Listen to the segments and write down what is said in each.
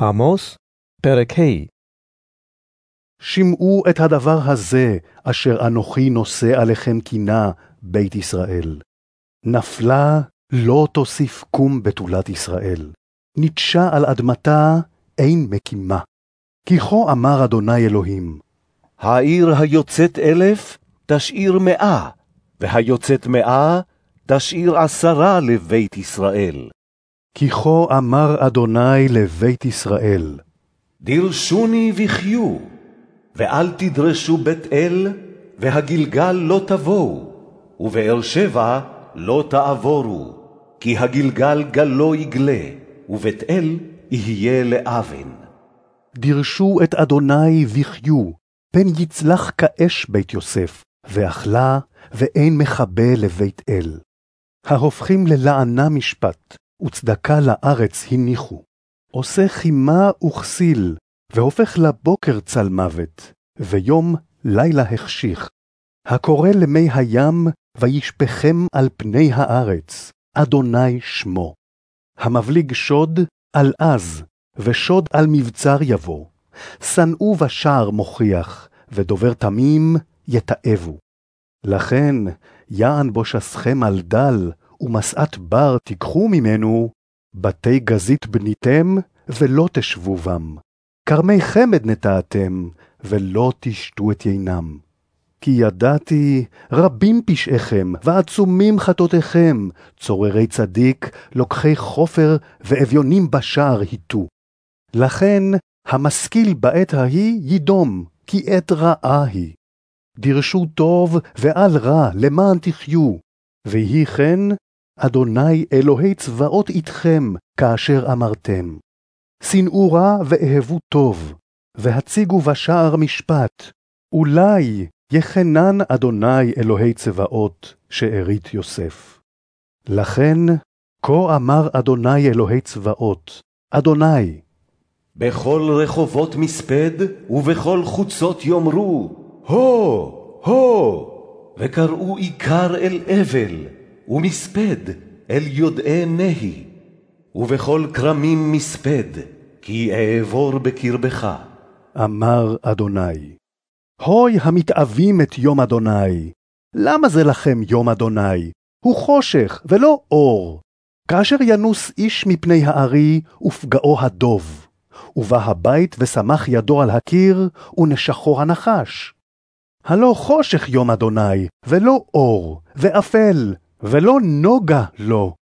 עמוס, פרק ה' שמעו את הדבר הזה, אשר אנוכי נושא עליכם קינה, בית ישראל. נפלה לא תוסיף קום בתולת ישראל, ניטשה על אדמתה אין מקימה. כי כה אמר אדוני אלוהים, העיר היוצאת אלף תשאיר מאה, והיוצאת מאה תשאיר עשרה לבית ישראל. כי כה אמר אדוני לבית ישראל, דרשוני וחיו, ואל תדרשו בית אל, והגלגל לא תבואו, ובאר שבע לא תעבורו, כי הגלגל גלו יגלה, ובית אל יהיה לאבן. דירשו את אדוני וחיו, פן יצלח כאש בית יוסף, ואכלה, ואין מכבה לבית אל. ההופכים ללענה משפט, וצדקה לארץ הניחו. עושה חימה וכסיל, והופך לבוקר צל מוות, ויום לילה החשיך. הקורא למי הים, וישפכם על פני הארץ, אדוני שמו. המבליג שוד, על עז, ושוד על מבצר יבוא. שנאו בשער מוכיח, ודובר תמים יתעבו. לכן, יען בושסכם על דל, ומשאת בר תיקחו ממנו, בתי גזית בניתם, ולא תשבו בם. כרמי חמד נטעתם, ולא תשתו את יינם. כי ידעתי רבים פשעיכם, ועצומים חטאותיכם, צוררי צדיק, לוקחי חופר, ואביונים בשער היטו. לכן, המשכיל בעת ההיא יידום, כי עת רעה היא. דירשו טוב ואל רע, למען תחיו, ויהי כן, אדוני אלוהי צבאות איתכם, כאשר אמרתם. שנאו רע ואהבו טוב, והציגו בשער משפט, אולי יחנן אדוני אלוהי צבאות, שארית יוסף. לכן, כה אמר אדוני אלוהי צבאות, אדוני, בכל רחובות מספד ובכל חוצות יאמרו, הו, הו, וקראו עיקר אל אבל, ומספד אל יודעי נהי, ובכל כרמים מספד, כי אעבור בקרבך. אמר אדוני. הוי המתאבים את יום אדוני, למה זה לכם יום אדוני? הוא חושך ולא אור. כאשר ינוס איש מפני הארי, ופגעו הדוב. ובא הבית ושמח ידו על הקיר, ונשכו הנחש. הלא חושך יום אדוני, ולא אור, ואפל, ולא נוגה לו.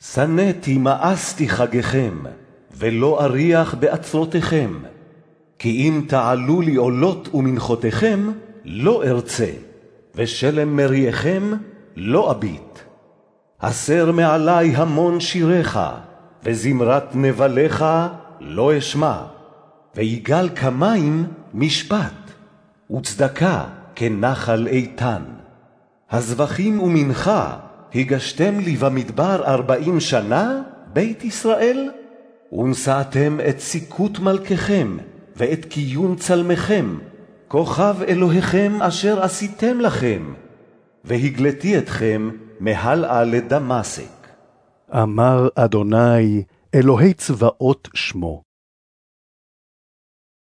שנאתי מאסתי חגיכם, ולא אריח בעצרותיכם. כי אם תעלו לי עולות ומנחותיכם, לא ארצה, ושלם מריעכם לא אביט. הסר מעלי המון שיריך, וזמרת נבליך לא אשמע. ויגל כמים משפט, וצדקה כנחל איתן. הזבחים ומנחה הגשתם לי במדבר ארבעים שנה, בית ישראל? ונשאתם את סיכות מלככם, ואת קיום צלמכם, כוכב אלוהיכם אשר עשיתם לכם, והגלתי אתכם מהלאה לדמשק. אמר אדוני, אלוהי צבאות שמו.